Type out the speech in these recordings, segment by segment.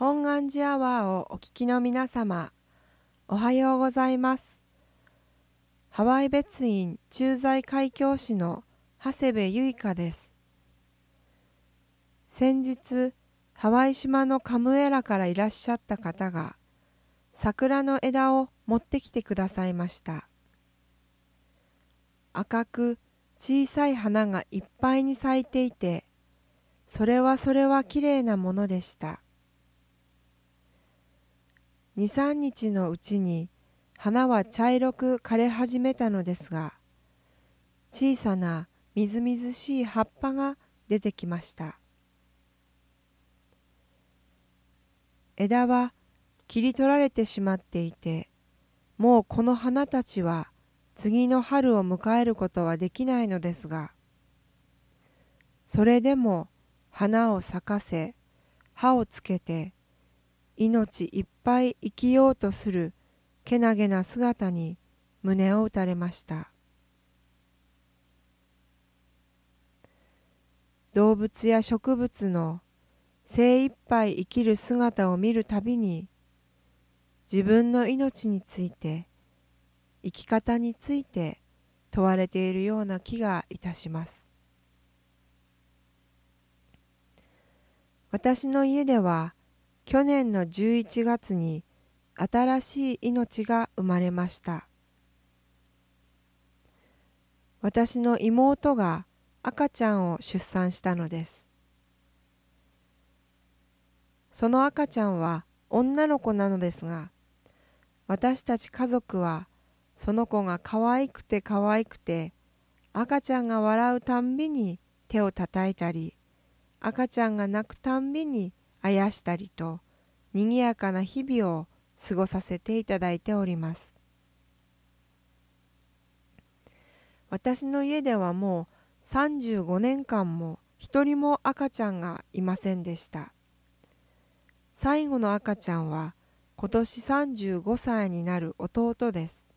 本願寺アワーをお聞きの皆様、おはようございます。ハワイ別院駐在海峡士の長谷部結香です。先日、ハワイ島のカムエラからいらっしゃった方が、桜の枝を持ってきてくださいました。赤く小さい花がいっぱいに咲いていて、それはそれはきれいなものでした。二三日のうちに花は茶色く枯れ始めたのですが、小さなみずみずしい葉っぱが出てきました。枝は切り取られてしまっていて、もうこの花たちは次の春を迎えることはできないのですが、それでも花を咲かせ、葉をつけて、命いっぱい生きようとするけなげな姿に胸を打たれました。動物や植物の精一杯生きる姿を見るたびに自分の命について生き方について問われているような気がいたします。私の家では去年の11月に新しい命が生まれました。私の妹が赤ちゃんを出産したのです。その赤ちゃんは女の子なのですが、私たち家族はその子が可愛くて可愛くて赤ちゃんが笑うたんびに手を叩いたり赤ちゃんが泣くたんびにあやしたりとにぎやかな日々を過ごさせていただいております。私の家ではもう35年間も一人も赤ちゃんがいませんでした。最後の赤ちゃんは今年35歳になる弟です。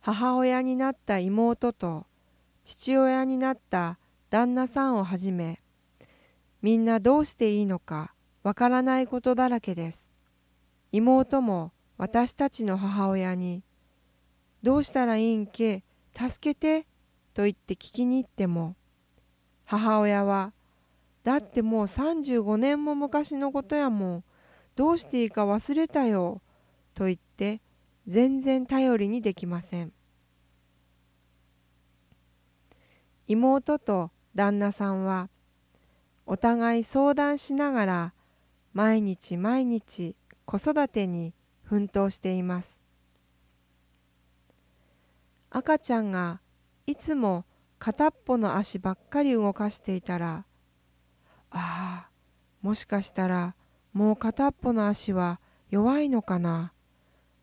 母親になった妹と父親になった旦那さんをはじめみんなどうしていいのかわからないことだらけです。妹も私たちの母親に「どうしたらいいんけ助けて」と言って聞きに行っても母親は「だってもう35年も昔のことやもんどうしていいか忘れたよ」と言って全然頼りにできません妹と旦那さんはお互い相談しながら毎日毎日子育てに奮闘しています。赤ちゃんがいつも片っぽの足ばっかり動かしていたらああもしかしたらもう片っぽの足は弱いのかな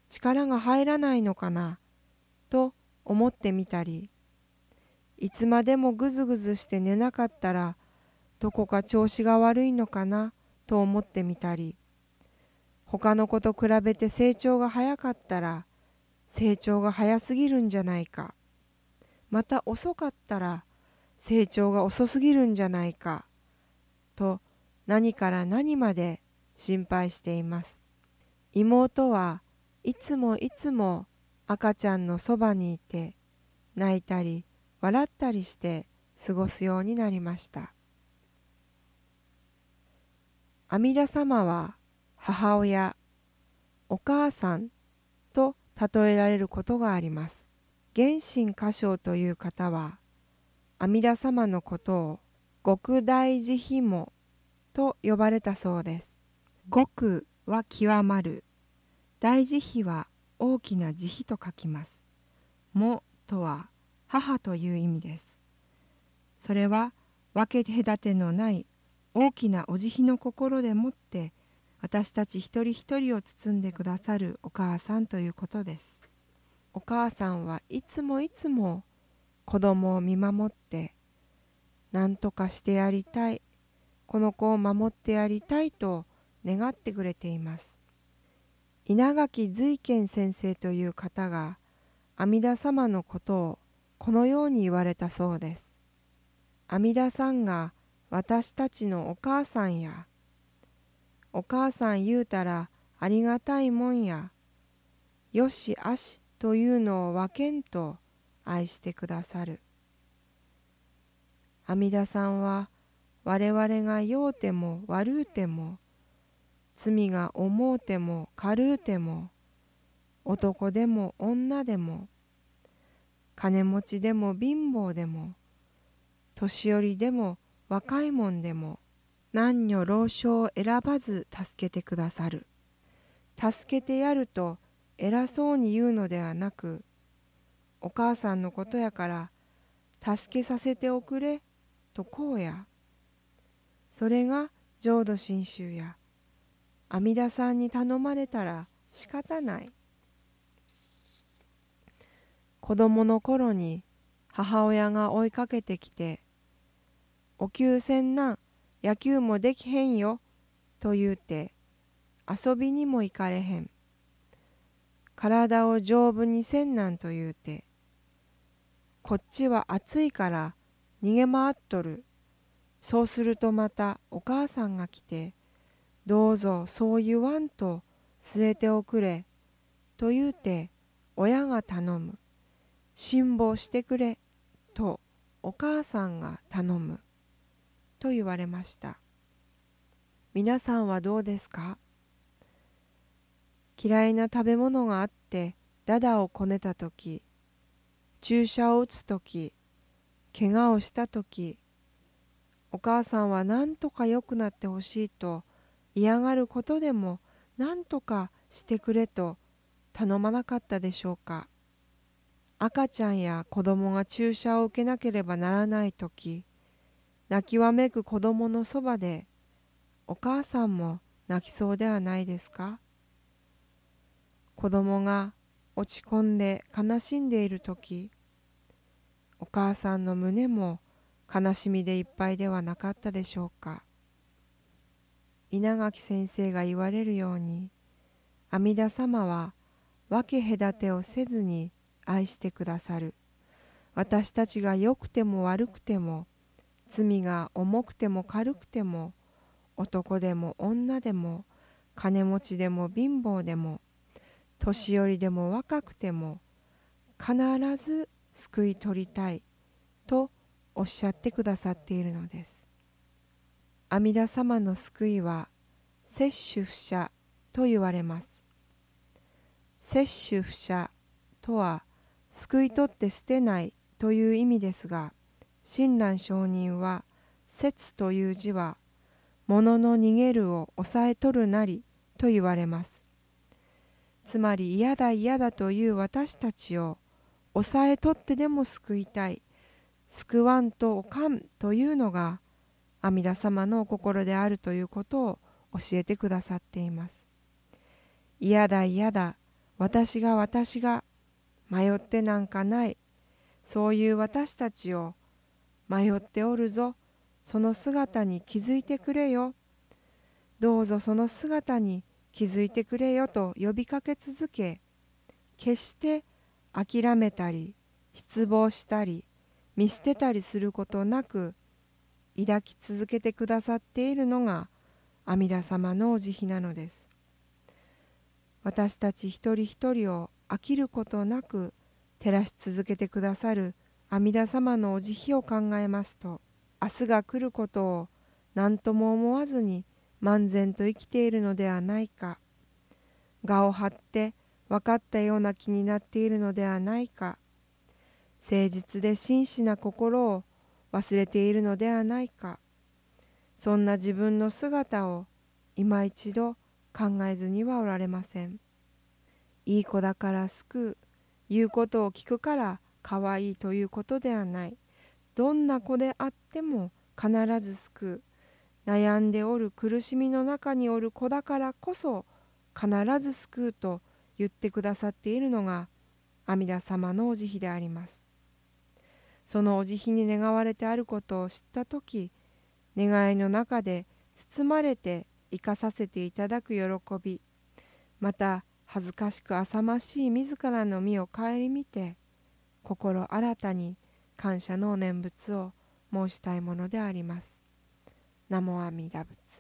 力が入らないのかなと思ってみたりいつまでもぐずぐずして寝なかったらどこか調子が悪いのかなと思ってみたり。他の子と比べて成長が早かったら成長が早すぎるんじゃないか。また遅かったら成長が遅すぎるんじゃないか。と何から何まで心配しています。妹はいつもいつも赤ちゃんのそばにいて泣いたり笑ったりして過ごすようになりました。阿弥陀様は母親お母さんと例えられることがあります原神歌唱という方は阿弥陀様のことを極大慈悲もと呼ばれたそうです極は極まる。大慈悲は大きな慈悲と書きます。もとは母という意味です。それは分け隔てのない大きなお慈悲の心でもって私たち一人一人を包んでくださるお母さんということです。お母さんはいつもいつも子供を見守って何とかしてやりたいこの子を守ってやりたいと願ってくれています稲垣随賢先生という方が阿弥陀様のことをこのように言われたそうです阿弥陀さんが私たちのお母さんやお母さん言うたらありがたいもんや。よしあしというのを分けんと愛してくださる。阿弥陀さんは我々が酔うても悪うても罪が重うても軽うても男でも女でも金持ちでも貧乏でも年寄りでも若いもんでも男女老少を選ばず助けてくださる。助けてやると偉そうに言うのではなくお母さんのことやから助けさせておくれとこうや。それが浄土真宗や阿弥陀さんに頼まれたら仕方ない。子供の頃に母親が追いかけてきて「お給船なん野球もできへんよ」と言うて遊びにも行かれへん。体を丈夫にせんなんと言うてこっちは暑いから逃げ回っとる。そうするとまたお母さんが来てどうぞそう言わんと据えておくれと言うて親が頼む。辛抱してくれとお母さんが頼む。と言われました。皆さんはどうですか？嫌いな食べ物があってダダをこねた時注射を打つ時怪我をした時お母さんは何とか良くなってほしいと嫌がることでも何とかしてくれと頼まなかったでしょうか？赤ちゃんや子供が注射を受けなければならない時泣きわめく子供のそばでお母さんも泣きそうではないですか？子供が落ち込んで悲しんでいる時お母さんの胸も悲しみでいっぱいではなかったでしょうか？稲垣先生が言われるように阿弥陀様は分け隔てをせずに愛してくださる。私たちが良くても悪くても罪が重くても軽くても男でも女でも金持ちでも貧乏でも年寄りでも若くても必ず救い取りたいとおっしゃってくださっているのです。阿弥陀様の救いは摂取不捨と言われます。摂取不捨とは救い取って捨てないという意味ですが親鸞上人は「節」という字は「物の逃げるを抑え取るなり」と言われます。つまり嫌だ嫌だという私たちを抑え取ってでも救いたい救わんとおかんというのが阿弥陀様のお心であるということを教えてくださっています。嫌だ嫌だ私が私が迷ってなんかないそういう私たちを迷っておるぞその姿に気づいてくれよどうぞその姿に気づいてくれよと呼びかけ続け決して諦めたり失望したり見捨てたりすることなく抱き続けてくださっているのが阿弥陀様のお慈悲なのです。私たち一人一人を飽きることなく照らし続けてくださる阿弥陀様のお慈悲を考えますと明日が来ることを何とも思わずに漫然と生きているのではないか。我を張って分かったような気になっているのではないか。誠実で真摯な心を忘れているのではないか。そんな自分の姿を今一度考えずにはおられません。いい子だから救う言うことを聞くから可愛いということではない。どんな子であっても必ず救う。悩んでおる苦しみの中におる子だからこそ必ず救うと言ってくださっているのが阿弥陀様のお慈悲であります。そのお慈悲に願われてあることを知った時願いの中で包まれて生かさせていただく喜びまた恥ずかしく浅ましい自らの身を顧みて心新たに感謝の念仏を申したいものであります。ナモ阿弥陀仏